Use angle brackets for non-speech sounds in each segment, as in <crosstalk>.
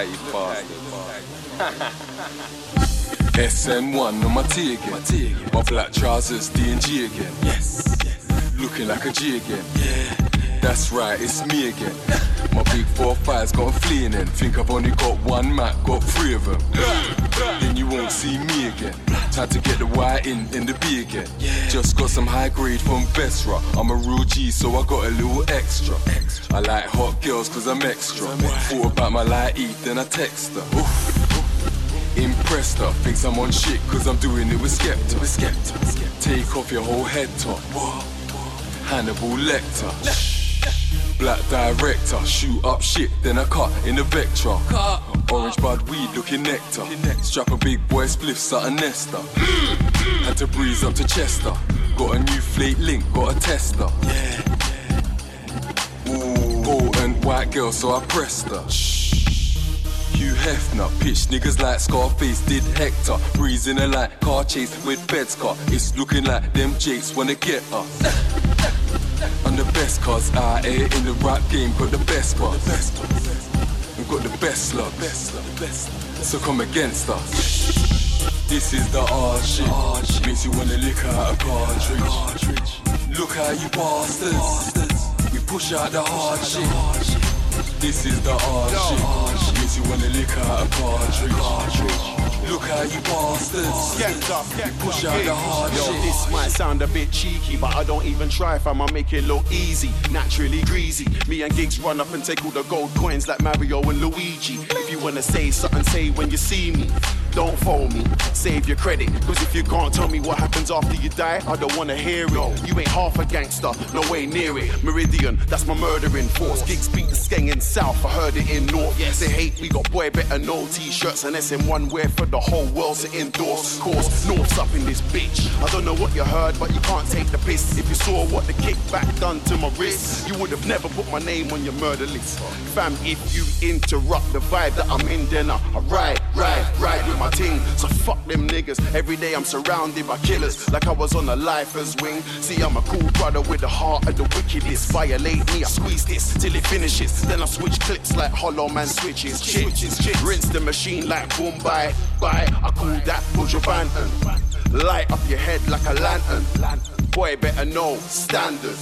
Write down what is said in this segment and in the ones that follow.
at you bastard. <laughs> SN1 on my T again. My black trousers, D&G again. Yes. Looking like a G again. Yeah. That's right, it's me again. <laughs> My big four fives got them fleeing in. Think I've only got one Mac, got three of them. <laughs> then you won't see me again. Time to get the Y in in the B again. Yeah. Just got some high grade from Besra. I'm a real G, so I got a little extra. extra. I like hot girls cause I'm extra. Thought about my light E, then I text her. Oof. Impressed her, thinks I'm on shit cause I'm doing it with Skepta. With Skepta. Take off your whole head top. Hannibal Lecter. Black director, shoot up shit, then I cut in the Vectra. Orange bud weed looking nectar. Strap a big boy spliff, something Nesta. Mm-hmm. Had to breeze up to Chester. Got a new flake link, got a tester. Yeah. Ooh, potent white girl, so I pressed her. Shh. Hugh Hefner, pitch niggas like Scarface did Hector. Breeze Breezing a light, car chase with beds car. It's looking like them jakes wanna get us. <laughs> I'm the best cause I ain't in the rap game, got the best buzz. We've got the best luck, so come against us. This is the hard shit, makes you wanna lick out a cartridge. Look how you bastards, we push out the hard shit. This is the hard shit, you wanna lick out a. Look how you bastards. Get up, get push out the hard Yo, shit. this might sound a bit cheeky, but I don't even try if I'ma make it look easy. Naturally greasy. Me and gigs run up and take all the gold coins like Mario and Luigi. If you wanna say something, say when you see me. Don't phone me, save your credit. Cause if you can't tell me what happens after you die, I don't wanna hear it. You ain't half a gangster, no way near it. Meridian, that's my murdering force. Gigs beat the skeng in south, I heard it in north. Yes, they hate me, got boy better no t-shirts and SM1 wear for the whole world to endorse. Course, north's up in this bitch. I don't know what you heard, but you can't take the piss. If you saw what the kickback done to my wrist, you would have never put my name on your murder list. Fam, if you interrupt the vibe that I'm in, then I, ride, ride, ride with my team. So fuck them niggas. Every day I'm surrounded by killers, like I was on a lifer's wing. See, I'm a cool brother with the heart of the wickedest. Violate me, I squeeze this till it finishes. Then I switch clips like Hollow Man switches. Rinse the machine like boom, bye, bye. I call that push your phantom. Light up your head like a lantern. Boy, better know standard.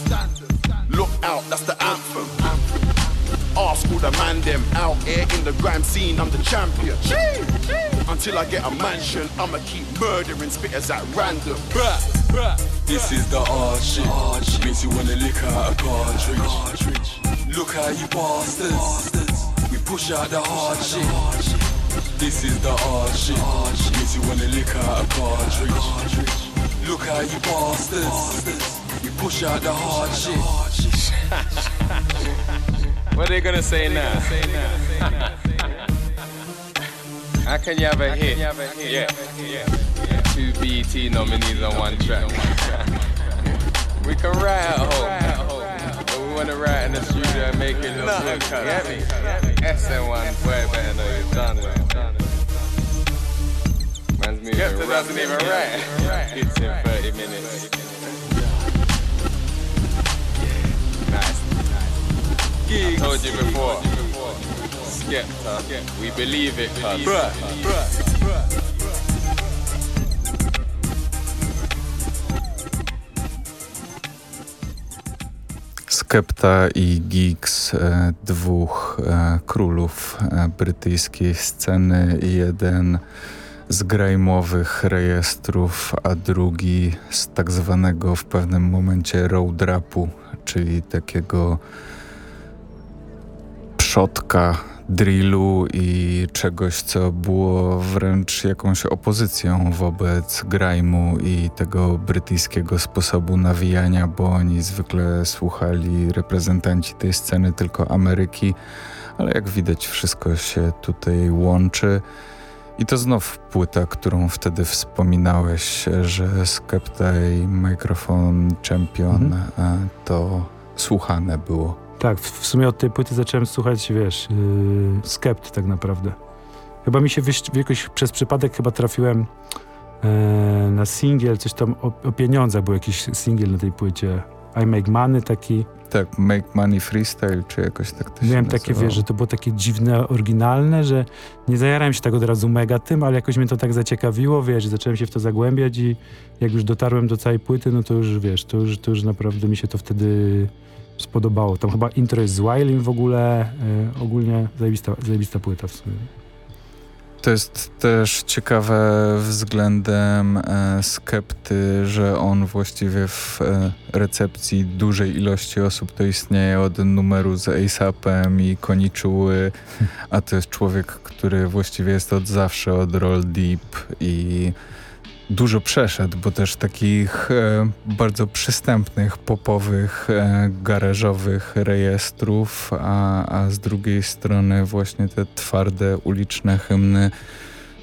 Look out, that's the anthem. Ask all the man them out here in the grime scene, I'm the champion. Until I get a mansion, I'ma keep murdering spitters at random. This is the hard shit. Makes you wanna lick out a cartridge. Look how you bastards. We push out the hard shit. This is the hard shit. Makes you wanna lick out a cartridge. Look how you bastards. We push out the hard shit. <laughs> What are they gonna say now? How can you have a hit? Yeah, two BET nominees on one track. we can at home, wanna write in the studio and make it look good. Get me? SN1, boy, better know you're done with. Man's moving Skepta doesn't even write. <laughs> Hits in 30 minutes. Nice. I told you before. Skepta, we believe it, cuz. Skepta i Geeks, e, dwóch e, królów e, brytyjskiej sceny. Jeden z grajmowych rejestrów, a drugi z tak zwanego w pewnym momencie road rapu, czyli takiego przodka drillu i czegoś, co było wręcz jakąś opozycją wobec grajmu i tego brytyjskiego sposobu nawijania, bo oni zwykle słuchali reprezentanci tej sceny tylko Ameryki, ale jak widać wszystko się tutaj łączy. I to znów płyta, którą wtedy wspominałeś, że Skepta i Microphone Champion Mhm. to słuchane było. Tak, w, sumie od tej płyty zacząłem słuchać, wiesz, yy, Skept tak naprawdę. Chyba mi się jakoś przez przypadek chyba trafiłem e, na singiel, coś tam o, o pieniądzach, był jakiś singiel na tej płycie. I Make Money taki. Tak, Make Money Freestyle, czy jakoś tak to się Miałem takie, wiesz, że to było takie dziwne, oryginalne, że nie zajarałem się tak od razu mega tym, ale jakoś mnie to tak zaciekawiło, wiesz, zacząłem się w to zagłębiać i jak już dotarłem do całej płyty, no to już, wiesz, to już, to już naprawdę mi się to wtedy spodobało. Tam chyba intro jest z Wilding w ogóle, y, ogólnie zajebista, zajebista płyta w sumie. To jest też ciekawe względem e, skepty, że on właściwie w e, recepcji dużej ilości osób to istnieje od numeru z ASAPem i Koniczuły, a to jest człowiek, który właściwie jest od zawsze od Roll Deep i dużo przeszedł, bo też takich e, bardzo przystępnych, popowych, e, garażowych rejestrów, a, a z drugiej strony właśnie te twarde, uliczne hymny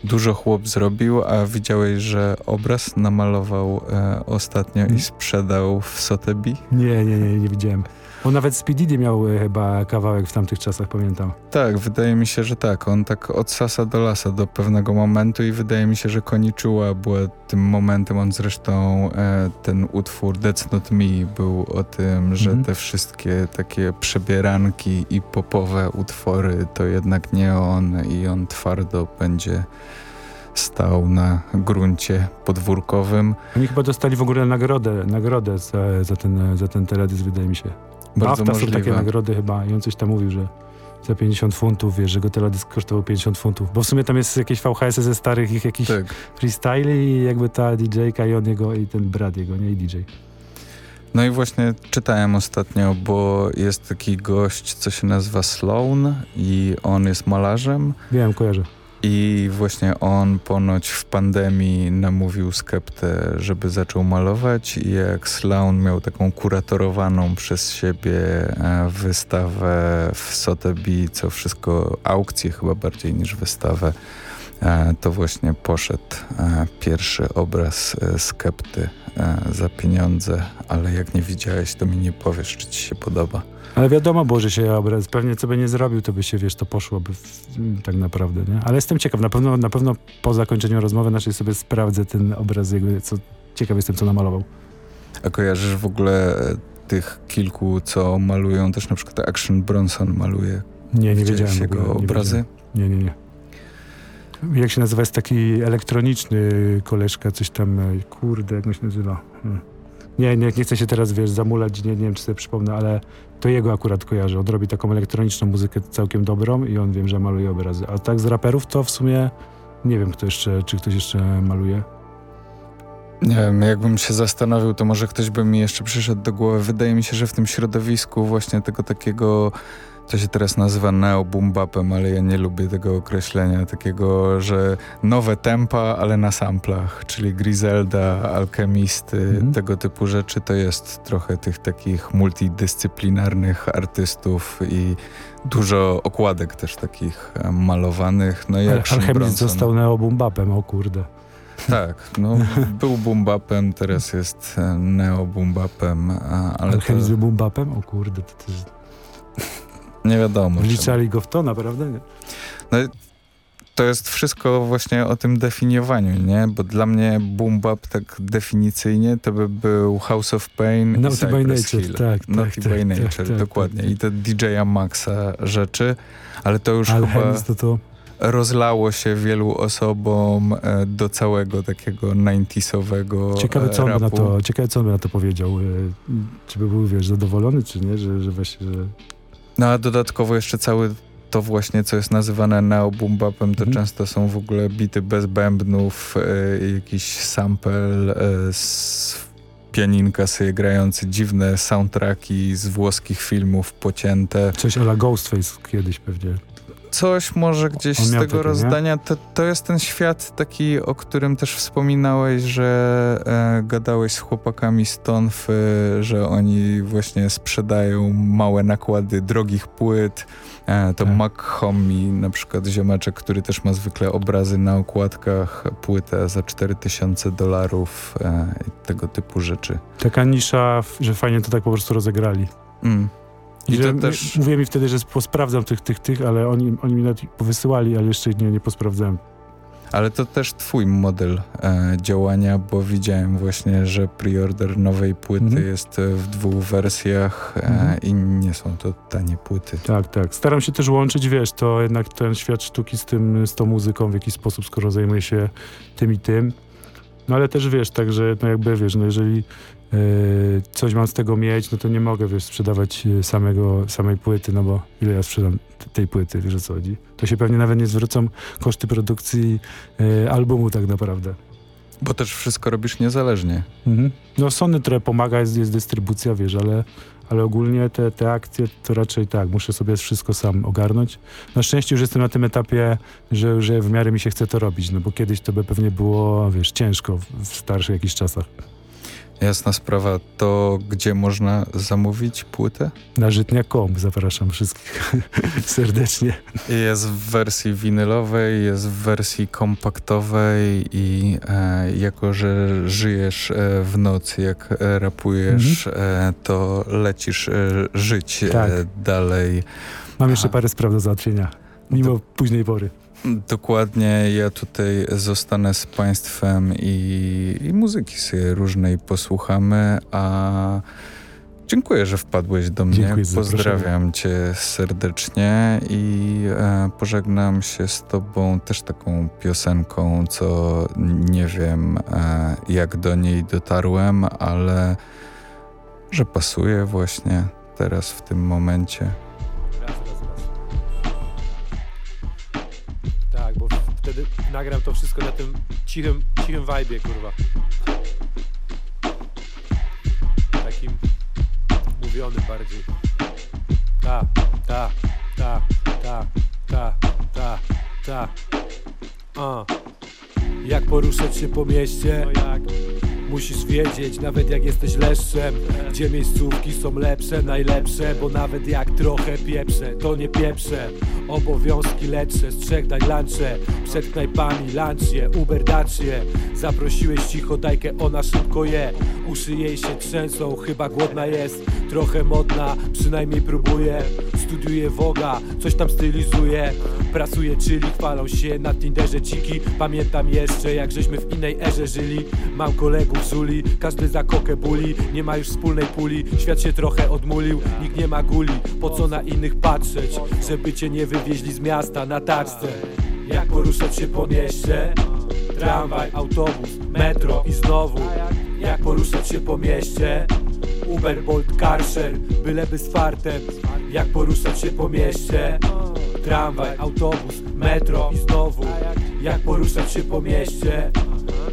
dużo chłop zrobił, a widziałeś, że obraz namalował e, ostatnio i sprzedał w Sotheby? Nie, nie, nie, nie widziałem. On nawet P. Diddy miał e, chyba kawałek w tamtych czasach, pamiętam. Tak, wydaje mi się, że tak. On tak od sasa do lasa do pewnego momentu i wydaje mi się, że Koniczuła była tym momentem. On zresztą e, ten utwór That's Not Me był o tym, że Mhm. te wszystkie takie przebieranki i popowe utwory to jednak nie on i on twardo będzie stał na gruncie podwórkowym. Oni chyba dostali w ogóle nagrodę, nagrodę za, za, ten, za ten teledysk, wydaje mi się. Bardzo BAFTA są takie nagrody chyba i on coś tam mówił, że za 50 funtów, wiesz, że go teledysk kosztował 50 funtów. Bo w sumie tam jest jakieś VHS ze starych ich jakichś Tak. freestyle i jakby ta DJ-ka i on jego i ten brat jego, nie? I DJ. No i właśnie czytałem ostatnio, bo jest taki gość, co się nazywa Sloan i on jest malarzem Wiem, kojarzę. I właśnie on ponoć w pandemii namówił Skeptę, żeby zaczął malować i jak Sloan miał taką kuratorowaną przez siebie e, wystawę w Sotheby, co wszystko aukcję chyba bardziej niż wystawę, e, to właśnie poszedł e, pierwszy obraz Skepty za pieniądze, ale jak nie widziałeś, to mi nie powiesz, czy ci się podoba. Ale wiadomo było, że się obraz, pewnie co by nie zrobił, to by się, wiesz, to poszłoby w, tak naprawdę, nie? Ale jestem ciekaw, na pewno, na pewno po zakończeniu rozmowy naszej sobie sprawdzę ten obraz jego, co, ciekaw jestem, co namalował. A kojarzysz w ogóle e, tych kilku, co malują, też na przykład Action Bronson maluje. Nie, nie Widziałeś wiedziałem. jego ogóle, nie obrazy? wiedziałem. Nie, nie, nie. Jak się nazywa? Jest taki elektroniczny koleżka, coś tam, e, kurde, jak on się nazywa? Hmm. Nie, nie, nie chcę się teraz, wiesz, zamulać, nie, nie wiem, czy sobie przypomnę, ale to jego akurat kojarzę. On robi taką elektroniczną muzykę całkiem dobrą i on wiem, że maluje obrazy. A tak z raperów to w sumie nie wiem, kto jeszcze, czy ktoś jeszcze maluje. Nie wiem, jakbym się zastanowił, to może ktoś by mi jeszcze przyszedł do głowy. Wydaje mi się, że w tym środowisku właśnie tego takiego, to się teraz nazywa neo-boom-bapem, ale ja nie lubię tego określenia, takiego, że nowe tempa, ale na samplach, czyli Griselda, Alchemisty, Mhm. tego typu rzeczy, to jest trochę tych takich multidyscyplinarnych artystów i dużo okładek też takich malowanych. No i Alchemist został neobumbapem, o kurde. Tak, no <laughs> był boom-bapem, teraz jest neo-boom-bapem, a- ale to Alchemist był bumbapem? O kurde, to, to jest... nie wiadomo. Wliczali go w to, naprawdę? Nie? No, to jest wszystko właśnie o tym definiowaniu, nie? Bo dla mnie boom-bap tak definicyjnie to by był House of Pain Naughty i by Cypress Nature, Hill. tak, tak, Naughty tak, by tak, Nature, tak, dokładnie. tak, I te DJ-a Maxa rzeczy, ale to już chyba Alchemist to to... rozlało się wielu osobom e, do całego takiego 90sowego Ciekawe co, on by na rapu. to, ciekawe, co on by na to powiedział. e, Czy by był, wiesz, zadowolony, czy nie, że, że właśnie, że... No a dodatkowo jeszcze cały to właśnie, co jest nazywane neo-boom-bapem, to Mhm. często są w ogóle bity bez bębnów, e, jakiś sample e, z pianinka sobie grający dziwne soundtracki z włoskich filmów pocięte. Coś ala Ghostface kiedyś pewnie. Coś może gdzieś z tego takie, rozdania. To, to jest ten świat taki, o którym też wspominałeś, że e, gadałeś z chłopakami z Tonfy, że oni właśnie sprzedają małe nakłady drogich płyt. E, to Tak. Mac Homie, na przykład ziomeczek, który też ma zwykle obrazy na okładkach, płytę za 4000 dolarów e, tego typu rzeczy. Taka nisza, że fajnie to tak po prostu rozegrali. Mm. I, że też... Mówiłem mi wtedy, że posprawdzam tych, tych, tych, ale oni, oni mi nawet powysyłali, ale jeszcze nie, nie posprawdzałem. Ale to też twój model e, działania, bo widziałem właśnie, że preorder nowej płyty mhm. jest e, w dwóch wersjach e, mhm. i nie są to tanie płyty. Tak, tak. Staram się też łączyć, wiesz, to jednak ten świat sztuki z tym, z tą muzyką w jakiś sposób, skoro zajmuję się tym i tym. No ale też wiesz, także no jakby wiesz, no jeżeli coś mam z tego mieć, no to nie mogę, wiesz, sprzedawać e, samego, samej płyty, no bo ile ja sprzedam tej płyty, wiesz o co chodzi. To się pewnie nawet nie zwrócą koszty produkcji e, albumu tak naprawdę. Bo też wszystko robisz niezależnie. Mhm. No Sony trochę pomaga, jest, jest dystrybucja, wiesz, ale, ale ogólnie te, te akcje to raczej tak, muszę sobie wszystko sam ogarnąć. Na szczęście już jestem na tym etapie, że, że w miarę mi się chce to robić, no bo kiedyś to by pewnie było, wiesz, ciężko w starszych jakichś czasach. Jasna sprawa. To gdzie można zamówić płytę? Na żytnia.com zapraszam wszystkich <laughs> serdecznie. Jest w wersji winylowej, jest w wersji kompaktowej i e, jako, że żyjesz e, w nocy, jak e, rapujesz, mhm. E, to lecisz e, żyć e, tak. dalej. Mam jeszcze parę spraw do załatwienia, mimo to... późnej pory. Dokładnie, ja tutaj zostanę z Państwem i, i muzyki sobie różnej posłuchamy, a dziękuję, że wpadłeś do mnie. Dziękuję Pozdrawiam Cię serdecznie i e, pożegnam się z Tobą też taką piosenką, co nie wiem, e, jak do niej dotarłem, ale że pasuje właśnie teraz w tym momencie. Nagram to wszystko na tym cichym, cichym vibe'ie, kurwa. Takim mówionym bardziej. Ta, ta, ta, ta, ta, ta, ta. A. Jak poruszać się po mieście? No jak? Musisz wiedzieć, nawet jak jesteś leszczem Gdzie miejscówki są lepsze, najlepsze Bo nawet jak trochę pieprzę, to nie pieprzę Obowiązki lepsze, z trzech daj lunche Przed knajpami lunchie, Uber dacie. Zaprosiłeś cicho dajkę, ona szybko je. Uszy jej się trzęsą, chyba głodna jest. Trochę modna, przynajmniej próbuje. Studiuje woga, coś tam stylizuje. Pracuje, czyli chwalą się na Tinderze ciki Pamiętam jeszcze, jak żeśmy w innej erze żyli. Mam kolegów każdy za kokę buli Nie ma już wspólnej puli, świat się trochę odmulił Nikt nie ma guli, po co na innych patrzeć Żeby cię nie wywieźli z miasta na taczce. Jak poruszać się po mieście Tramwaj, autobus, metro i znowu Jak poruszać się po mieście Uber, Bolt, Carshare, byleby z fartem Jak poruszać się po mieście. Tramwaj, autobus, metro i znowu Jak poruszać się po mieście.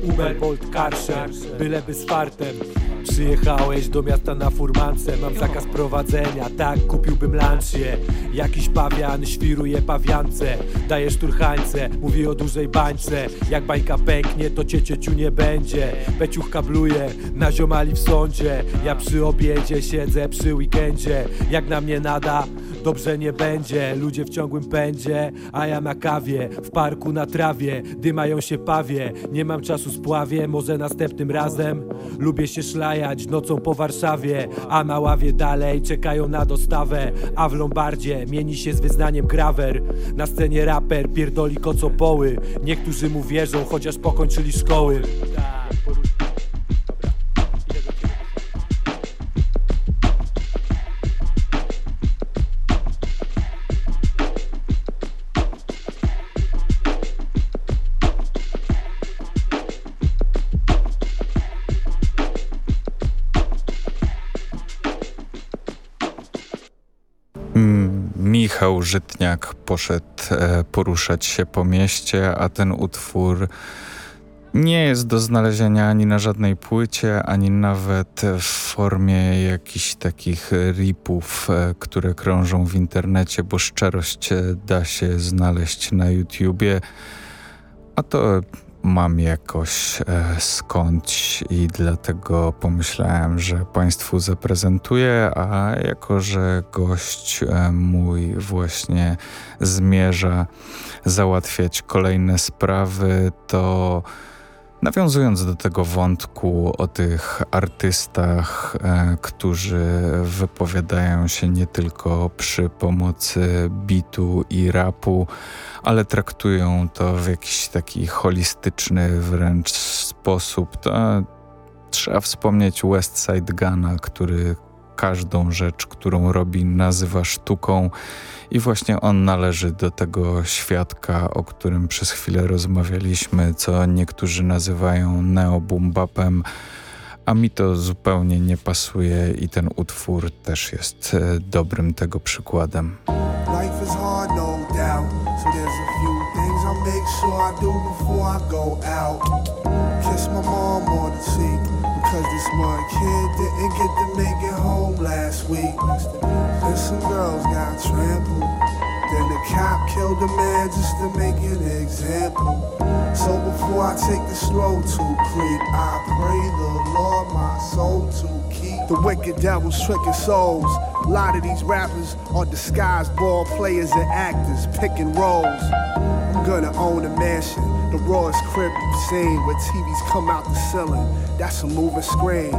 Uber, Bolt, Carshare, byleby z fartem Przyjechałeś do miasta na furmance Mam zakaz prowadzenia, tak kupiłbym lancie Jakiś pawian świruje pawiance Daje szturchańce, mówi o dużej bańce. Jak bańka pęknie, to cię cieciu nie będzie. Peciuch kabluje, na ziomali w sądzie. Ja przy obiedzie siedzę przy weekendzie. Jak na mnie nada, dobrze nie będzie Ludzie w ciągłym pędzie, a ja na kawie W parku na trawie, dymają się pawie. Nie mam czasu spławie, może następnym razem. Lubię się szlajać nocą po Warszawie A na ławie dalej czekają na dostawę. A w Lombardzie mieni się z wyznaniem grawer. Na scenie raper pierdoli kocopoły. Niektórzy mu wierzą, chociaż pokończyli szkoły Michał Żytniak poszedł e, poruszać się po mieście, a ten utwór nie jest do znalezienia ani na żadnej płycie, ani nawet w formie jakichś takich ripów, e, które krążą w internecie, bo szczerość e, da się znaleźć na YouTubie. A to mam jakoś e, skądś i dlatego pomyślałem, że Państwu zaprezentuję, a jako, że gość e, mój właśnie zmierza załatwiać kolejne sprawy, to Nawiązując do tego wątku o tych artystach, e, którzy wypowiadają się nie tylko przy pomocy bitu i rapu, ale traktują to w jakiś taki holistyczny wręcz sposób, to trzeba wspomnieć Westside Gana, który każdą rzecz, którą robi, nazywa sztuką i właśnie on należy do tego świadka, o którym przez chwilę rozmawialiśmy, co niektórzy nazywają neobumbapem, a mi to zupełnie nie pasuje i ten utwór też jest e, dobrym tego przykładem. Life is hard, no doubt. So there's a few things I make sure I do before I go out. Kiss my mom on the cheek. Cause this smart kid didn't get to make it home last week. And some girls got trampled. Then the cop killed a man just to make an example. So before I take the slow to creep, I pray the Lord my soul to keep. The wicked devil's tricking souls. A lot of these rappers are disguised ball players and actors, picking roles. Gonna own a mansion, the rawest crib you've seen, where TVs come out the ceiling. That's a moving screen.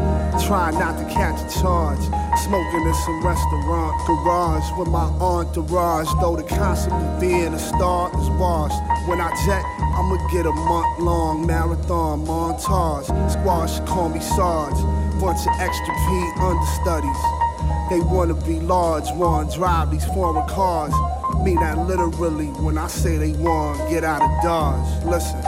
Try not to catch a charge. Smoking in some restaurant garage with my entourage. Though the concept of being a star is washed. When I jet, I'ma get a month long marathon montage. Squash, call me Sarge. Bunch of extra P understudies. They wanna be large, wanna drive these foreign cars. Mean that literally when I say they want get out of Dodge. Listen.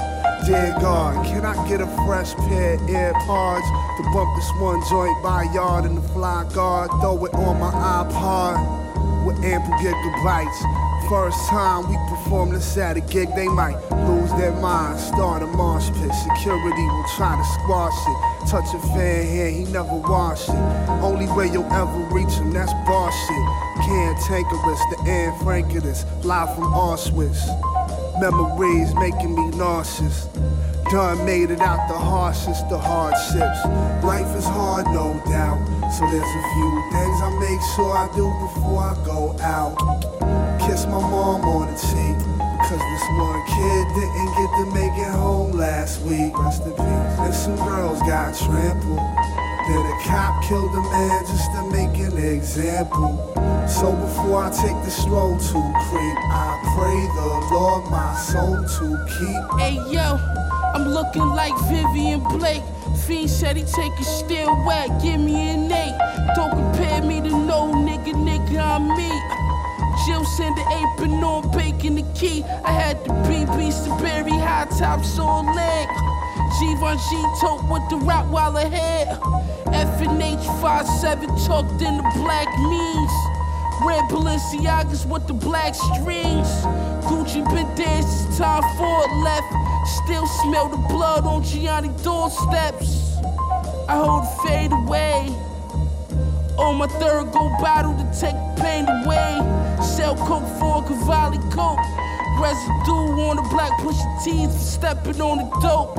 Dear God, can I get a fresh pair of AirPods to bump this one joint by yard in the fly guard? Throw it on my iPod with ample gigabytes. First time we perform this at a gig, they might lose their mind, start a marsh pit. Security will try to squash it. Touch a fan here, he never wash it. Only way you'll ever reach him, that's bar shit. Cantankerous, the Anne Frank of this, live from Auschwitz. Memories making me nauseous. Done made it out the harshest of hardships. Life is hard, no doubt. So there's a few things I make sure I do before I go out. Kiss my mom on the cheek. Cause this one kid didn't get to make it home last week. Rest in peace. And some girls got trampled. Then a cop killed a man just to make an example. So before I take the slow to creep, I pray the Lord my soul to keep. Hey yo, I'm looking like Vivian Blake. Fiend said he take a still wet, give me an eight. Don't compare me to no nigga, nigga, I'm me. Jill send the apron on, baking the key. I had the BB Berry high tops on leg. Givenchy tote with the Rottweiler head. F and H 57 tucked in the black means. Red Balenciagas with the black strings. Gucci been danced, time for it left. Still smell the blood on Gianni doorsteps. I hold fade away. On my third go bottle to take pain away. Sell coke for a Cavalli coat. Residue on the black pusher tees for stepping on the dope.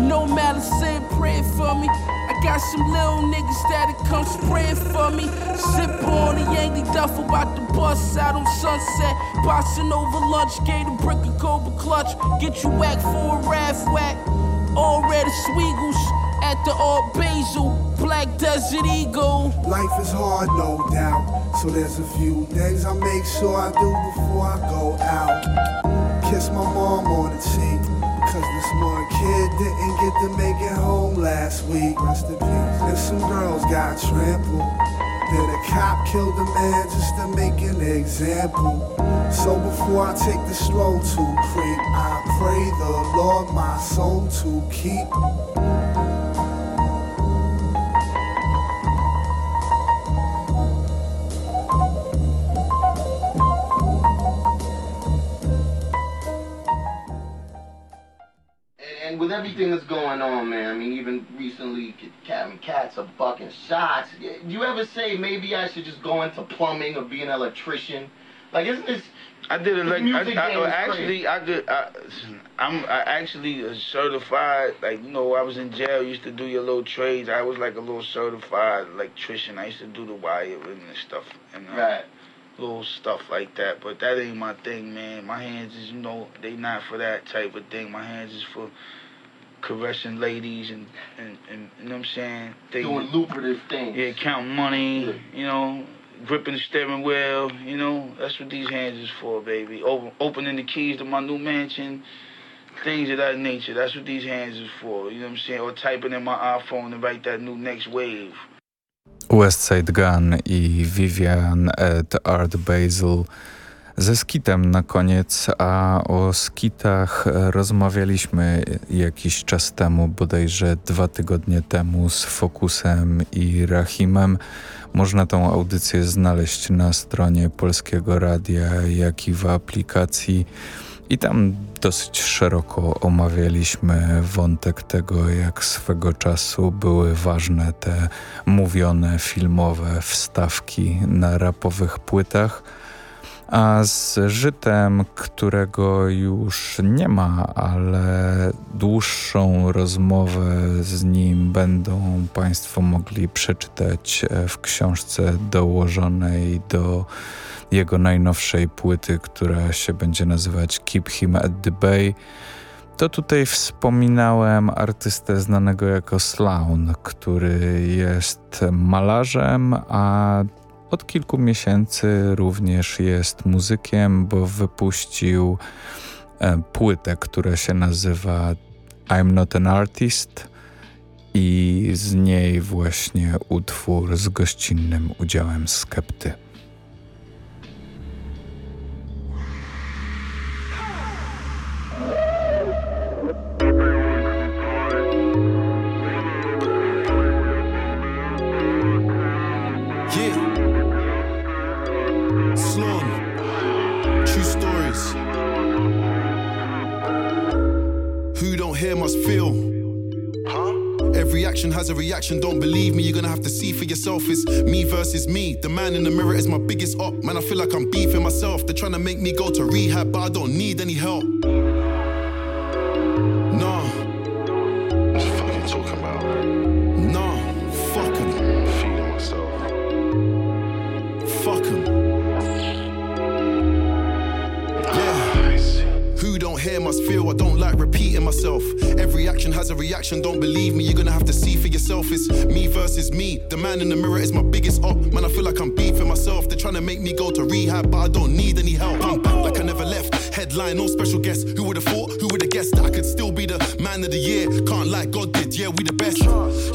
No malice saying pray for me. I got some little niggas that'll come spraying for me. Sip on a Yankee duffel about the bus out on Sunset. Bossing over lunch, gave a brick of Cobra clutch. Get you whack for a raft whack. All red sweegles at the Art Basil, Black Desert Eagle. Life is hard, no doubt. So there's a few things I make sure I do before I go out. Kiss my mom on the cheek. Cause this one kid didn't get to make it home last week. Rest in peace. And some girls got trampled. Then a cop killed a man just to make an example. So before I take the slow to creep, I pray the Lord my soul to keep. Everything that's going on, man, I mean, even recently, Captain Cats are bucking shots. Do you ever say maybe I should just go into plumbing or be an electrician? Like, isn't this? I did elect. I, I, actually, I did. I, I'm I actually certified. Like you know, I was in jail. Used to do your little trades. I was like a little certified electrician. I used to do the wiring and stuff. And, uh, right little stuff like that. But that ain't my thing, man. My hands is, you know, they not for that type of thing. My hands is for caressing ladies and, and, and you know what I'm saying? They, Doing lucrative things. Yeah, counting money, yeah. you know, gripping the steering wheel, you know, that's what these hands is for, baby. Open, opening the keys to my new mansion, things of that nature. That's what these hands is for, you know what I'm saying? Or typing in my iPhone to write that new next wave. Westside Gun i Vivian at Art Basel ze skitem na koniec, a o skitach rozmawialiśmy jakiś czas temu, bodajże dwa tygodnie temu z Fokusem i Rahimem. Można tą audycję znaleźć na stronie Polskiego Radia, jak i w aplikacji. I tam dosyć szeroko omawialiśmy wątek tego, jak swego czasu były ważne te mówione filmowe wstawki na rapowych płytach z żytem, którego już nie ma, ale dłuższą rozmowę z nim będą Państwo mogli przeczytać e, w książce dołożonej do jego najnowszej płyty, która się będzie nazywać Keep Him at the Bay. To tutaj wspominałem artystę znanego jako Sloan, który jest malarzem, a od kilku miesięcy również jest muzykiem, bo wypuścił e, płytę, która się nazywa I'm Not an Artist i z niej właśnie utwór z gościnnym udziałem Skepty. Has a reaction, don't believe me, you're gonna have to see for yourself. It's me versus me. The man in the mirror is my biggest op. Man, I feel like I'm beefing myself. They're trying to make me go to rehab, but I don't need any help. Has a reaction, don't believe me, you're gonna have to see for yourself. It's me versus me. The man in the mirror is my biggest op. Man, I feel like I'm beefing myself. They're trying to make me go to rehab, but I don't need any help. I'm back like. Headline, no special guest. Who would have thought? Who would have guessed that I could still be the man of the year? Can't like God did, yeah, we the best.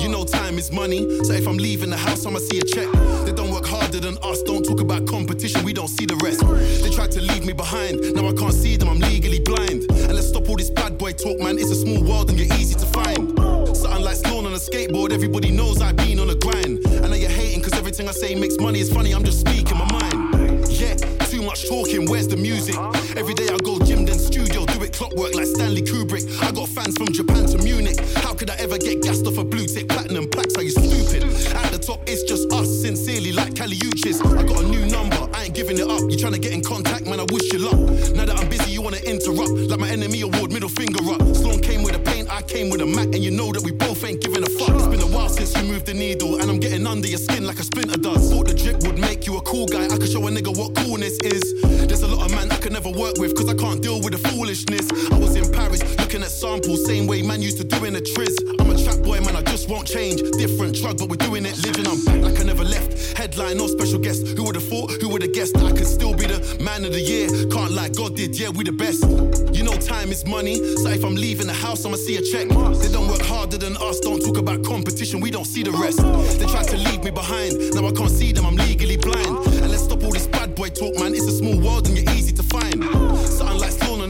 You know, time is money. So if I'm leaving the house, I'ma see a check. They don't work harder than us. Don't talk about competition, we don't see the rest. They tried to leave me behind. Now I can't see them, I'm legally blind. And let's stop all this bad boy talk, man. It's a small world and you're easy to find. Something like Sloan on a skateboard, everybody knows I've been on a grind. I know you're hating cause everything I say makes money. It's funny, I'm just speaking my mind. Much talking, where's the music? Every day I go gym, then studio, clockwork like Stanley Kubrick. I got fans from Japan to Munich. How could I ever get gassed off a blue tick platinum plaques? Are you stupid? At the top, it's just us, sincerely like Cali Uchis. I got a new number, I ain't giving it up. You trying to get in contact, man, I wish you luck. Now that I'm busy, you wanna interrupt. Like my enemy award, middle finger up. Sloan came with a paint, I came with a Mac, and you know that we both ain't giving a fuck. It's been a while since you moved the needle, and I'm getting under your skin like a splinter does. Thought the drip would make you a cool guy, I could show a nigga what coolness is. There's a lot of man I could never work with, cause I can't deal with the foolishness. I was in Paris, looking at samples, same way man used to do in a trizz. I'm a trap boy, man, I just won't change. Different drug, but we're doing it, living. I'm back like I never left. Headline, no special guest. Who would have thought? Who would have guessed I could still be the man of the year? Can't like God did, yeah, we the best. You know, time is money, so if I'm leaving the house, I'ma see a check. They don't work harder than us, don't talk about competition, we don't see the rest. They tried to leave me behind, now I can't see them, I'm legally blind. And let's stop all this bad boy talk, man. It's a small world and you're easy to find.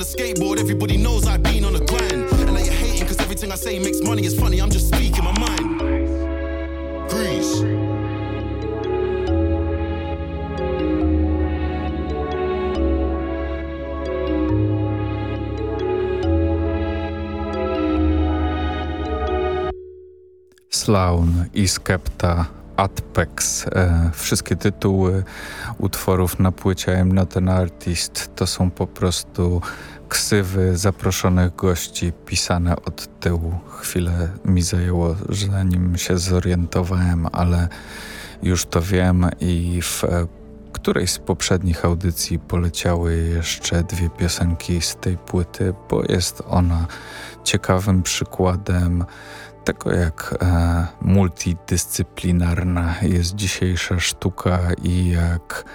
A skateboard, everybody knows I've been on a grind. And now you're hating, everything I say makes money, it's funny, I'm just speaking my mind. Grease. I Skepta Atpex. E, wszystkie tytuły utworów na płycie I'm Not an Artist to są po prostu ksywy zaproszonych gości pisane od tyłu. Chwilę mi zajęło, zanim się zorientowałem, ale już to wiem i w której z poprzednich audycji poleciały jeszcze dwie piosenki z tej płyty, bo jest ona ciekawym przykładem tego, jak e, multidyscyplinarna jest dzisiejsza sztuka i jak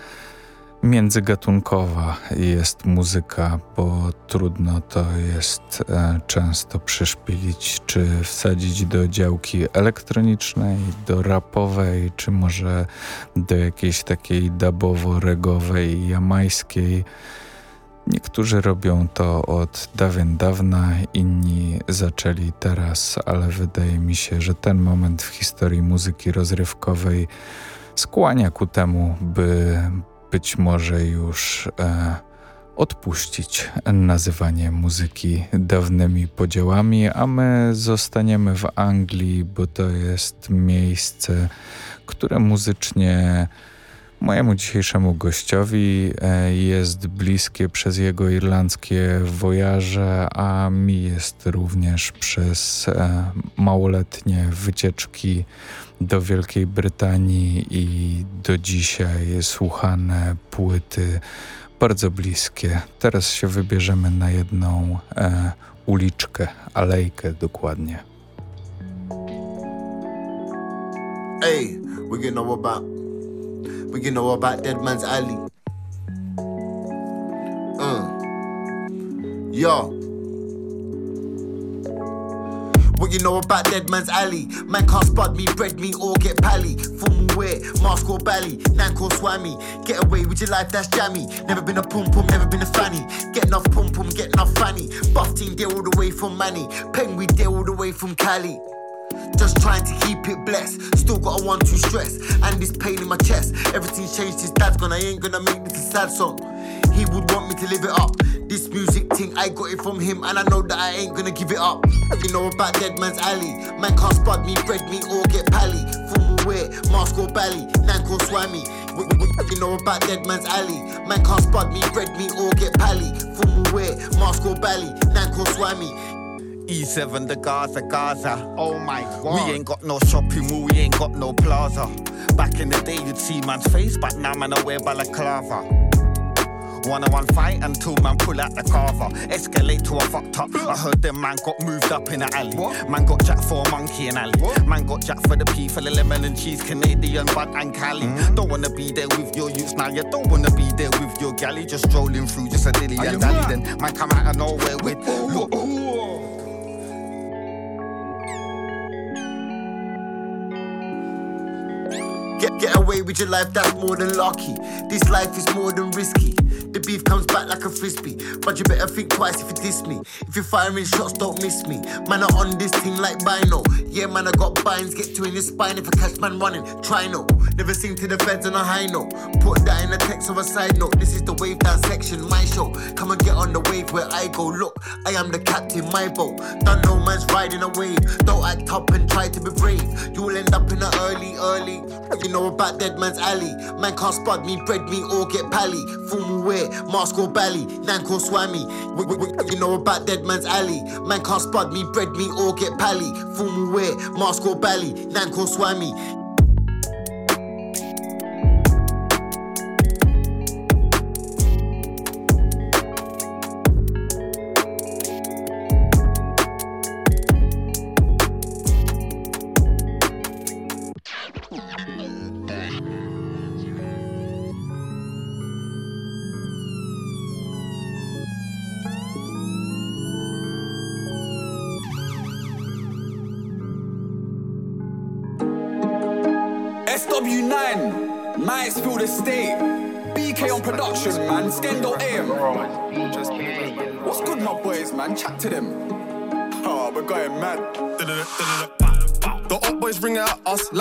międzygatunkowa jest muzyka, bo trudno to jest e, często przyszpilić, czy wsadzić do działki elektronicznej, do rapowej, czy może do jakiejś takiej dubowo-regowej, jamańskiej. Niektórzy robią to od dawien dawna, inni zaczęli teraz, ale wydaje mi się, że ten moment w historii muzyki rozrywkowej skłania ku temu, by być może już e, odpuścić nazywanie muzyki dawnymi podziałami, a my zostaniemy w Anglii, bo to jest miejsce, które muzycznie mojemu dzisiejszemu gościowi e, jest bliskie przez jego irlandzkie wojaże, a mi jest również przez e, małoletnie wycieczki do Wielkiej Brytanii i do dzisiaj słuchane płyty bardzo bliskie. Teraz się wybierzemy na jedną e, uliczkę, alejkę dokładnie. Hey, we can know about we know about Man's Alley. Uh. Yo. What you know about Dead Man's Alley? Man can't spud me, bread me, or get pally. Formal wear, mask or bally, Nanko swammy. Get away with your life, that's jammy. Never been a pum pum, never been a fanny. Get enough pum pum, get enough fanny. Buff team, deal all the way from Manny. Pen we deal all the way from Cali. Just trying to keep it blessed. Still got a one two stress and this pain in my chest. Everything's changed. His dad's gone. I ain't gonna make this a sad song. He would want to live it up. This music thing, I got it from him, and I know that I ain't gonna give it up. You know about Dead Man's Alley. Man can't spud me, bread me, or get pally. Formal wear, mask or bally, Nanko swammy. You know about Dead Man's Alley. Man can't spud me, bread me, or get pally. Formal wear, mask or bally, Nanko swammy. E7 the Gaza, Gaza. Oh my god. We ain't got no shopping mall, we ain't got no plaza. Back in the day, you'd see man's face, but now man, I wear balaclava. One on one fight until man pull out the carver. Escalate to a fucked up. I heard them man got moved up in the alley. What? Man got jack for a monkey in alley. What? Man got jack for the P for the lemon and cheese, Canadian bud and Cali. Mm. Don't wanna be there with your youths now. You don't wanna be there with your galley. Just strolling through, just a dilly and dally. Then man come out of nowhere with look. Get, get away with your life, that's more than lucky. This life is more than risky. The beef comes back like a frisbee. But you better think twice if you diss me. If you're firing shots, don't miss me. Man, I on this thing like Bino. Yeah, man, I got binds, get two in his spine. If I catch man running, try no. Never sing to the feds on a high note. Put that in a text of a side note. This is the wave down section, my show. Come and get on the wave where I go. Look, I am the captain, my boat. Don't know man's riding a wave. Don't act up and try to be brave. You will end up in a early, early. You know about dead man's alley. Man can't spud me, bread me, or get pally. Formal way wear, mask or bally, Nanko swammy. You know about dead man's alley. Man can't spud me, bread me, or get pally. Formal wear, mask or bally, swammy. estate.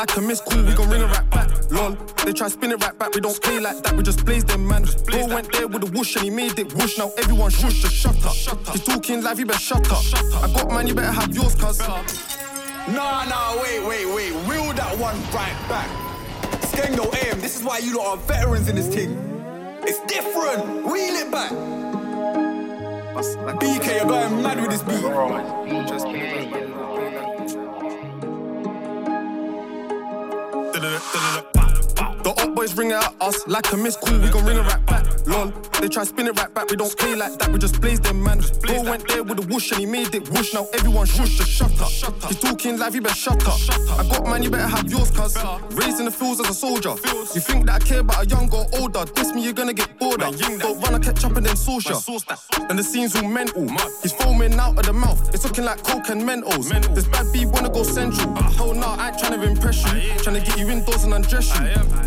At us like a miss cool, we gon' ring it right back. Lol, they try spin it right back, we don't play like that, we just blaze them, man. Bro went there with a whoosh and he made it whoosh, now everyone shush, just shut up. He's talking live, you better shut up. I got man, you better have yours, cuz. Nah, nah, wait, wait, wait, reel that one right back. Skengdo AM, this is why you lot are veterans in this thing. It's different. Wheel it back. BK, you're going mad with this beat. da da da da da boys ring it at us like a miss call. We gon' ring it right back. Lol, they try spin it right back. We don't play like that. We just blaze them man. Bro went there with a whoosh and he made it whoosh. Now everyone shush, just shut up. He's talking live, you better shut up. I got man, you better have yours, cuz. Raised in the fields as a soldier. You think that I care about a young or older? Diss me, you're gonna get bored. Don't run, I catch up and then sauce ya. And the scene's all mental. He's foaming out of the mouth. It's looking like coke and Mentos. This bad B wanna go central. Hell nah, I ain't trying to impress you. Trying to get you indoors and undress you.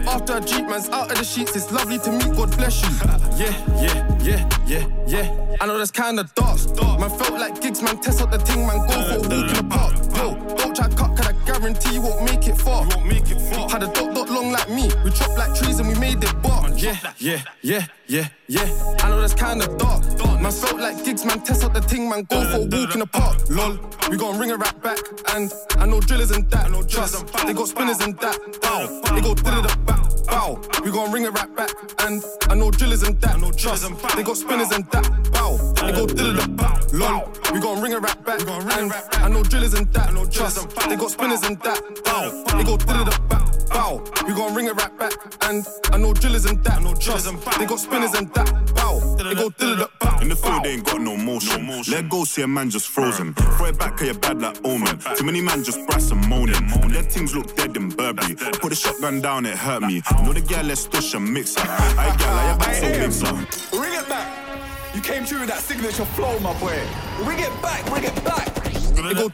After a Jeep man's out of the sheets, it's lovely to meet, God bless you. <laughs> Yeah, yeah, yeah, yeah, yeah. I know that's kinda dark. Man felt like gigs, man, test out the thing, man, go for a walk in the park. Yo, don't try cut, cause I guarantee you won't make it far. You won't make it far. Had a dot dot long like me, we chopped like trees and we made it bark. Yeah, yeah, yeah, yeah, yeah. I know that's kinda dark. Man felt like gigs, man, test out the thing, man, go for a walk in the park. Lol, we gon' ring a rap back, and I know drillers and that. No trust, they got spinners and that. Bow, they go did it back. Bow, we gon' ring a rap back, and I know drillers and that. No trust, they got spinners and that. Bow, they go did it back. Lol, we gon' ring a rap back, and I know drillers and that. No trust, they got spinners and that. Bow, they go did it back. Bow, we gon' ring it right back, and I know drillers and that. No trust, they got spinners and that. Bow, they go it back. In the field, they ain't got no motion. Let go, see a man just frozen. Throw it back, cause you're bad like omen. Too many man just brass and moaning. When their teams look dead in Burberry. Put the shotgun down, it hurt me. Know the girl, let's stush and mix her. I gal, I back so so. Ring it back. You came through with that signature flow, my boy. Ring it back, ring it back. They go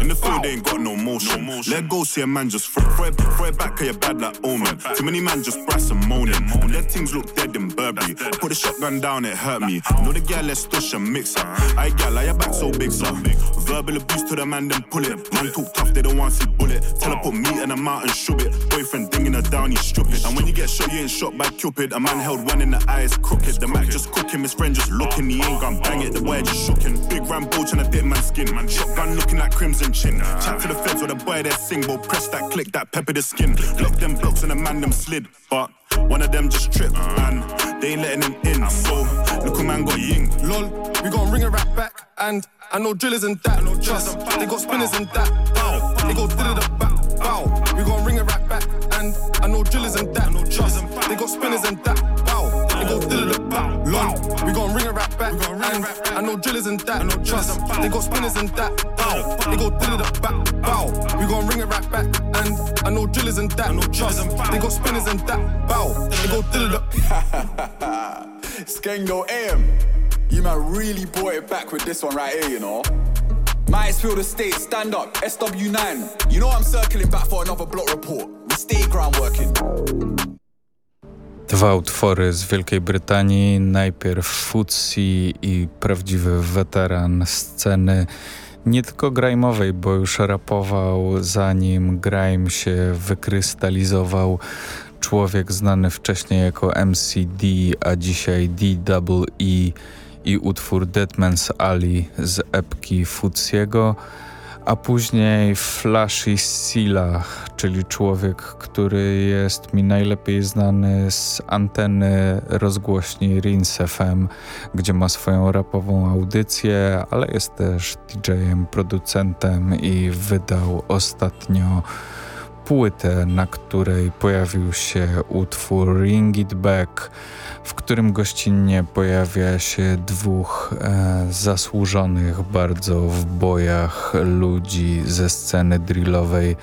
in the field, they ain't got no motion. Let go, see a man just throw, throw, it, throw it back, cause you're bad like omen. Too many man just brass and moaning. When their teams look dead in Burberry. Put the shotgun down, it hurt me. Know the girl, let's stush and mix her. I gal, I back so big, so. Verbal abuse to the man, then pull it. Man talk tough, they don't want to see bullet. Tell her put meat in a mouth and shove it. Boyfriend dinging her down, he's stupid. And when you get shot, you ain't shot by Cupid. A man held one in the eyes, crooked. The Mac just cooking, his friend just looking. He ain't gonna bang it, the boy just shooking. Big Rambo trying to dip my skin. Man, shotgun looking like crimson chin. Chat to the feds with a boy that sing, but press that click, that pepper the skin. Block them blocks and the man them slid. But one of them just tripped, man. They ain't letting him in. So look who man got ying. Lol, we gon' ring a rap back, and I know drillers and that. No trust, they got spinners and that. Bow, they go did it back. Bow, we gon' ring a rap back, and I know drillers and that. No trust, they got spinners and that. I know drillers and that. No trust, they got spinners and that. Bow, they go did it back. Bow, we gon' ring it right back, and I know drillers and that. No trust, they got spinners and that. Bow, they go did <laughs> it Skengdo AM. You man really brought it back with this one right here, you know. Mansfield Estate, stand up, SW9. You know I'm circling back for another block report. We stay ground working. Dwa utwory z Wielkiej Brytanii, najpierw Futsi i prawdziwy weteran sceny nie tylko grime'owej, bo już rapował zanim grime się wykrystalizował. Człowiek znany wcześniej jako MCD, a dzisiaj DWE i utwór Deadman's Alley z epki Futsiego, a później Flashy Silla, czyli człowiek, który jest mi najlepiej znany z anteny rozgłośni Rinse FM, gdzie ma swoją rapową audycję, ale jest też DJ-em, producentem i wydał ostatnio płytę, na której pojawił się utwór Ring It Back, w którym gościnnie pojawia się dwóch e, zasłużonych bardzo w bojach ludzi ze sceny drillowej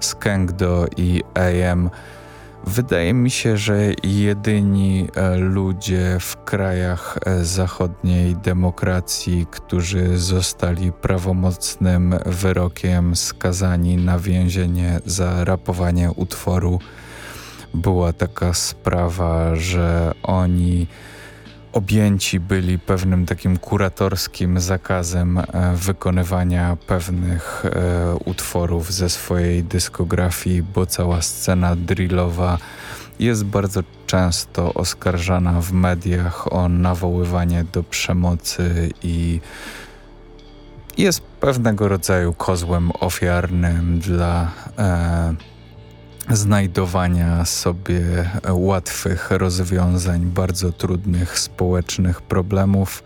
Skankdo i AM. Wydaje mi się, że jedyni e, ludzie w krajach e, zachodniej demokracji, którzy zostali prawomocnym wyrokiem skazani na więzienie za rapowanie utworu, była taka sprawa, że oni objęci byli pewnym takim kuratorskim zakazem e, wykonywania pewnych e, utworów ze swojej dyskografii, bo cała scena drillowa jest bardzo często oskarżana w mediach o nawoływanie do przemocy i jest pewnego rodzaju kozłem ofiarnym dla e, znajdowania sobie łatwych rozwiązań bardzo trudnych społecznych problemów.